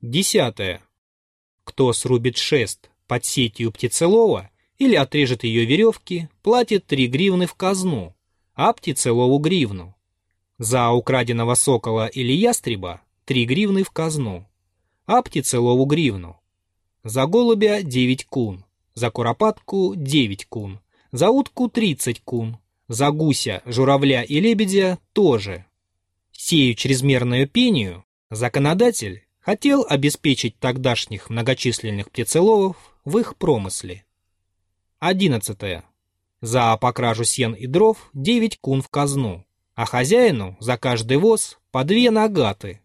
Десятое. Кто срубит шест под сетью птицелова или отрежет ее веревки, платит 3 гривны в казну, а птицелову гривну. За украденного сокола или ястреба 3 гривны в казну, а птицелову гривну. За голубя 9 кун, за куропатку 9 кун, за утку 30 кун, за гуся, журавля и лебедя тоже. Сею чрезмерную пению законодатель хотел обеспечить тогдашних многочисленных птицеловов в их промысле. 11. За покражу сен и дров 9 кун в казну, а хозяину за каждый воз по две нагаты.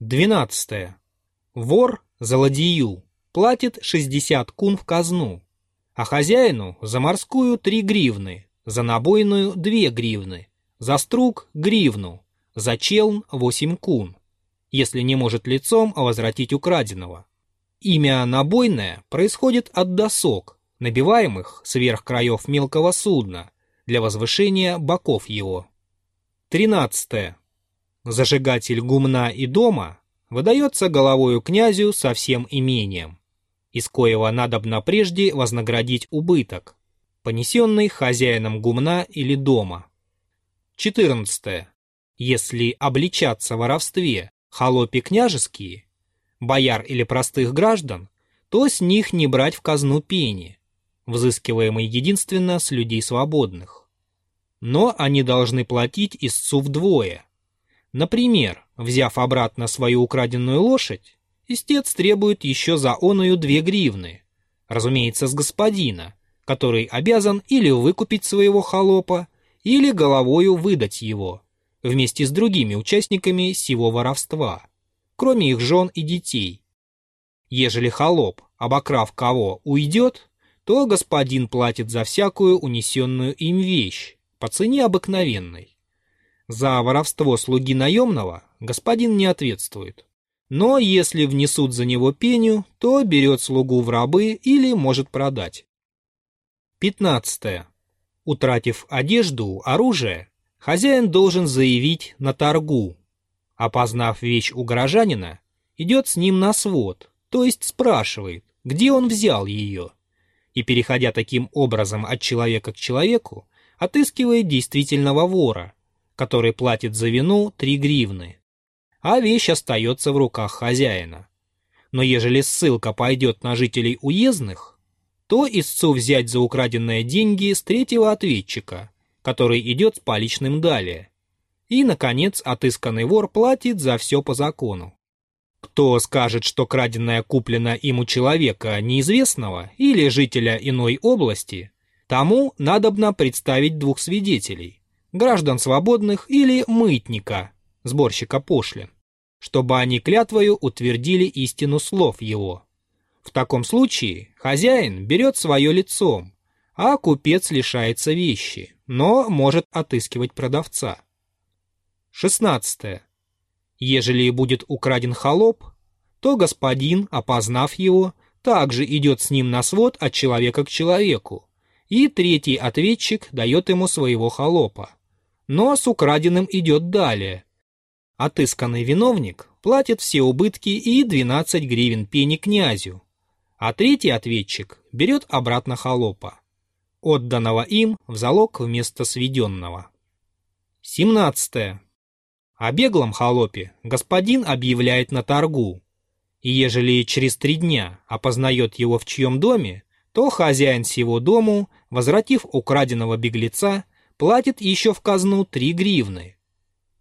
12. Вор за ладью платит 60 кун в казну, а хозяину за морскую 3 гривны, за набойную 2 гривны, за струк гривну, за челн 8 кун, если не может лицом возвратить украденного. Имя набойное происходит от досок, набиваемых сверх краев мелкого судна для возвышения боков его. 13. Зажигатель гумна и дома выдается головою князю со всем имением, из коего надобно прежде вознаградить убыток, понесенный хозяином гумна или дома. 14. Если обличаться воровстве холопи княжеские, бояр или простых граждан, то с них не брать в казну пени, взыскиваемой единственно с людей свободных. Но они должны платить истцу вдвое. Например, взяв обратно свою украденную лошадь, истец требует еще за оную две гривны, разумеется, с господина, который обязан или выкупить своего холопа, или головою выдать его, вместе с другими участниками сего воровства, кроме их жен и детей. Ежели холоп, обокрав кого, уйдет, то господин платит за всякую унесенную им вещь по цене обыкновенной. За воровство слуги наемного господин не ответствует. Но если внесут за него пеню, то берет слугу в рабы или может продать. 15. Утратив одежду, оружие, хозяин должен заявить на торгу. Опознав вещь у горожанина, идет с ним на свод, то есть спрашивает, где он взял ее. И, переходя таким образом от человека к человеку, отыскивает действительного вора, который платит за вину 3 гривны. А вещь остается в руках хозяина. Но ежели ссылка пойдет на жителей уездных, то истцу взять за украденные деньги с третьего ответчика, который идет с поличным далее. И, наконец, отысканный вор платит за все по закону. Кто скажет, что краденое куплено им у человека неизвестного или жителя иной области, тому надобно представить двух свидетелей, граждан свободных или мытника, сборщика пошлин, чтобы они клятвою утвердили истину слов его. В таком случае хозяин берет свое лицом, а купец лишается вещи, но может отыскивать продавца. 16. Ежели будет украден холоп, то господин, опознав его, также идет с ним на свод от человека к человеку, и третий ответчик дает ему своего холопа. Но с украденным идет далее. Отысканный виновник платит все убытки и 12 гривен пени князю, а третий ответчик берет обратно холопа, отданного им в залог вместо сведенного. 17. О беглом холопе господин объявляет на торгу, и ежели через три дня опознает его в чьем доме, то хозяин сего дому, возвратив украденного беглеца, платит еще в казну три гривны.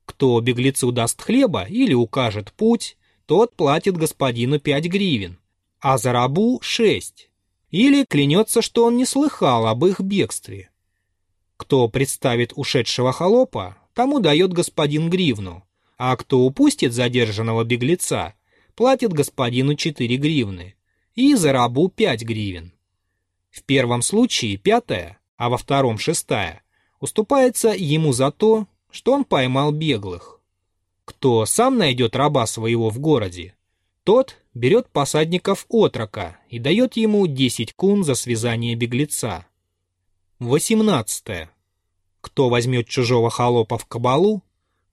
Кто беглецу даст хлеба или укажет путь, тот платит господину пять гривен, а за рабу шесть. Или клянется, что он не слыхал об их бегстве. Кто представит ушедшего холопа, тому дает господин гривну, а кто упустит задержанного беглеца, платит господину 4 гривны, и за рабу 5 гривен. В первом случае пятая, а во втором шестая, уступается ему за то, что он поймал беглых. Кто сам найдет раба своего в городе, тот берет посадников отрока и дает ему 10 кун за связание беглеца. 18. Кто возьмет чужого холопа в кабалу,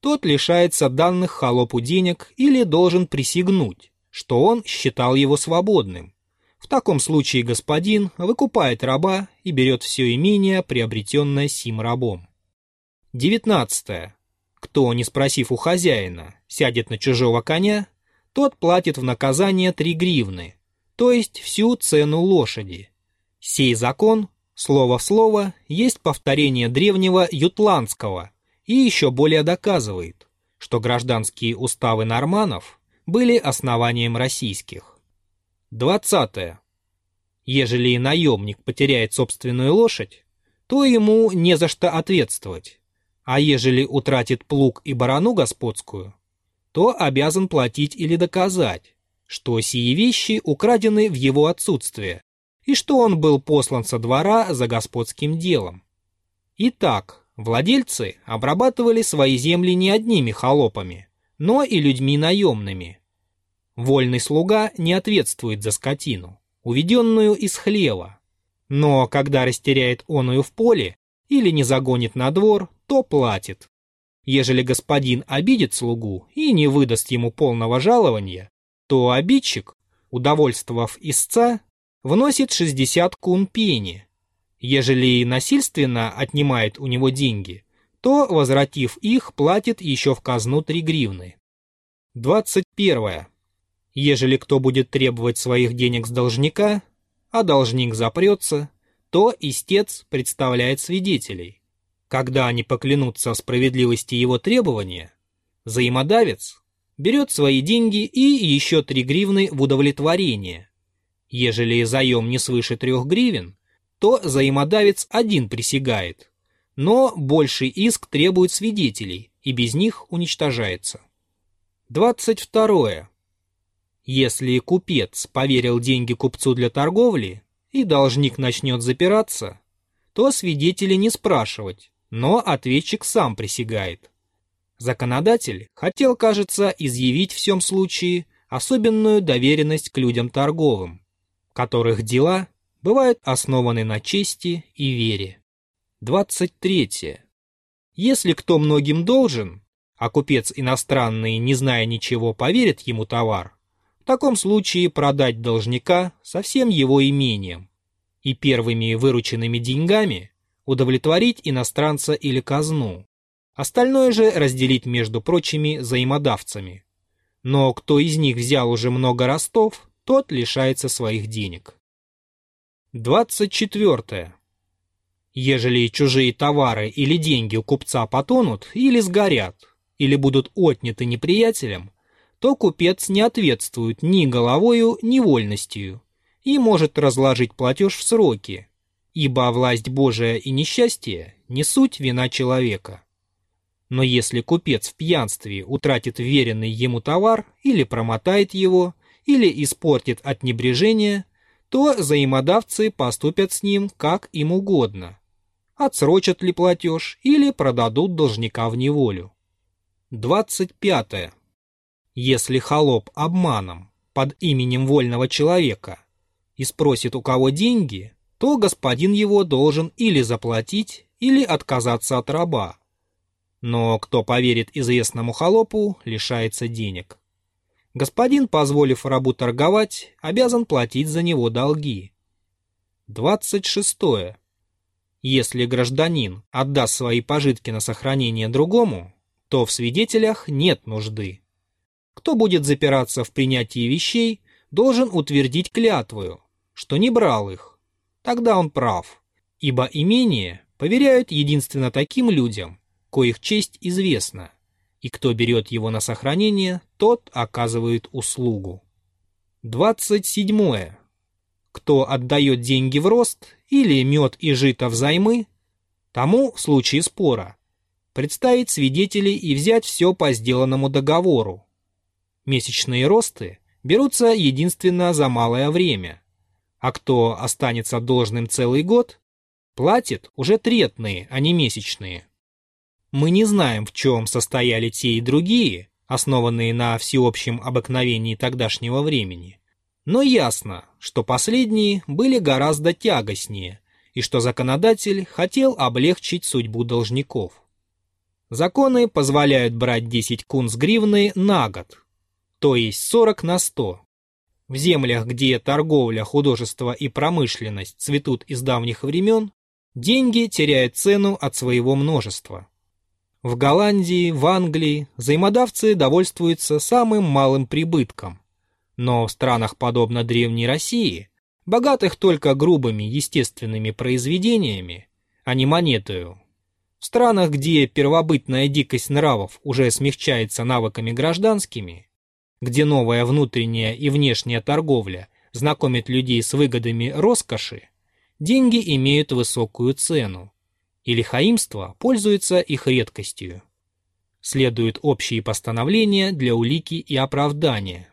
тот лишается данных холопу денег или должен присягнуть, что он считал его свободным. В таком случае господин выкупает раба и берет все имение, приобретенное сим рабом. 19. Кто, не спросив у хозяина, сядет на чужого коня, тот платит в наказание 3 гривны, то есть всю цену лошади. Сей закон, слово в слово, есть повторение древнего ютландского и еще более доказывает, что гражданские уставы норманов были основанием российских. 20. Ежели наемник потеряет собственную лошадь, то ему не за что ответствовать, а ежели утратит плуг и барану господскую, то обязан платить или доказать, что сии вещи украдены в его отсутствие, и что он был послан со двора за господским делом. Итак, владельцы обрабатывали свои земли не одними холопами, но и людьми наемными. Вольный слуга не ответствует за скотину, уведенную из хлева, но когда растеряет оную в поле или не загонит на двор, то платит. Ежели господин обидит слугу и не выдаст ему полного жалования, то обидчик, удовольствовав истца, вносит 60 кун пени. Ежели насильственно отнимает у него деньги, то, возвратив их, платит еще в казну 3 гривны. 21. Ежели кто будет требовать своих денег с должника, а должник запрется, то истец представляет свидетелей. Когда они поклянутся о справедливости его требования, взаимодавец берет свои деньги и еще 3 гривны в удовлетворение – Ежели заем не свыше трех гривен, то заимодавец один присягает, но больший иск требует свидетелей и без них уничтожается. 22. Если купец поверил деньги купцу для торговли и должник начнет запираться, то свидетели не спрашивать, но ответчик сам присягает. Законодатель хотел, кажется, изъявить в всем случае особенную доверенность к людям торговым, которых дела бывают основаны на чести и вере. 23. Если кто многим должен, а купец иностранный, не зная ничего, поверит ему товар, в таком случае продать должника со всем его имением и первыми вырученными деньгами удовлетворить иностранца или казну, остальное же разделить между прочими взаимодавцами. Но кто из них взял уже много ростов, тот лишается своих денег. 24. Ежели чужие товары или деньги у купца потонут или сгорят, или будут отняты неприятелем, то купец не ответствует ни головою, ни вольностью и может разложить платеж в сроки, ибо власть Божия и несчастье не суть вина человека. Но если купец в пьянстве утратит веренный ему товар или промотает его, или испортит от небрежения, то взаимодавцы поступят с ним как им угодно. Отсрочат ли платеж или продадут должника в неволю. 25. Если холоп обманом под именем вольного человека и спросит у кого деньги, то господин его должен или заплатить, или отказаться от раба. Но кто поверит известному холопу, лишается денег. Господин, позволив рабу торговать, обязан платить за него долги. 26. Если гражданин отдаст свои пожитки на сохранение другому, то в свидетелях нет нужды. Кто будет запираться в принятии вещей, должен утвердить клятвою, что не брал их. Тогда он прав, ибо имение поверяют единственно таким людям, коих честь известна и кто берет его на сохранение, тот оказывает услугу. 27. Кто отдает деньги в рост или мед и жито взаймы, тому в случае спора представить свидетелей и взять все по сделанному договору. Месячные росты берутся единственно за малое время, а кто останется должным целый год, платит уже третные, а не месячные. Мы не знаем, в чем состояли те и другие, основанные на всеобщем обыкновении тогдашнего времени. Но ясно, что последние были гораздо тягостнее, и что законодатель хотел облегчить судьбу должников. Законы позволяют брать 10 кун с гривны на год, то есть 40 на 100, В землях, где торговля, художество и промышленность цветут из давних времен, деньги теряют цену от своего множества. В Голландии, в Англии взаимодавцы довольствуются самым малым прибытком. Но в странах, подобно Древней России, богатых только грубыми естественными произведениями, а не монетою, в странах, где первобытная дикость нравов уже смягчается навыками гражданскими, где новая внутренняя и внешняя торговля знакомит людей с выгодами роскоши, деньги имеют высокую цену, и лихаимство пользуется их редкостью. Следуют общие постановления для улики и оправдания.